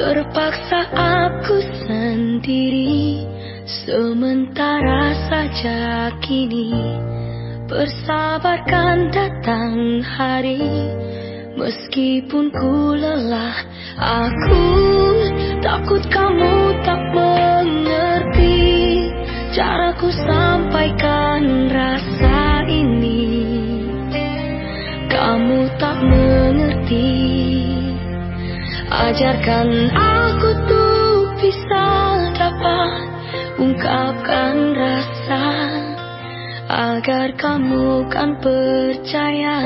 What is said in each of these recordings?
Terpaksa aku sendiri Sementara saja kini. Bersabarkan datang hari Meskipun ku lelah Aku takut kamu Ajarkan. Aku tuh bisa dapat ungkapkan rasa Agar kamu kan percaya.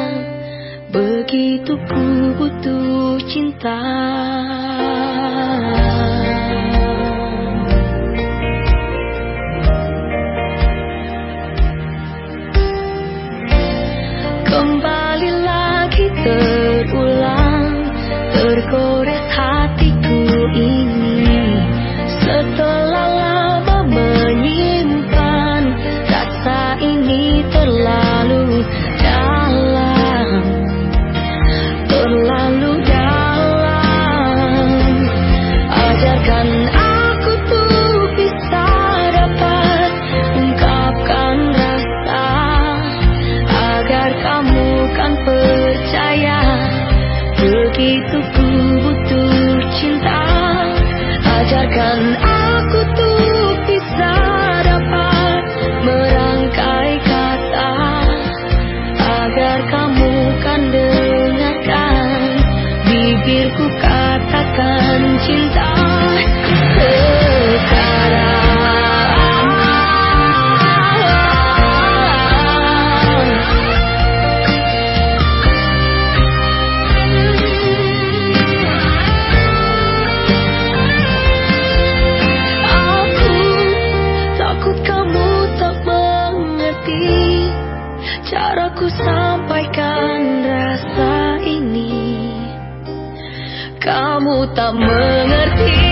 Begitu ku butuh cinta. Kembali lagi terulang Tergores Begitu ku Caraku sampaikan rasa ini. Kamu tak mengerti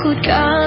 ku dapat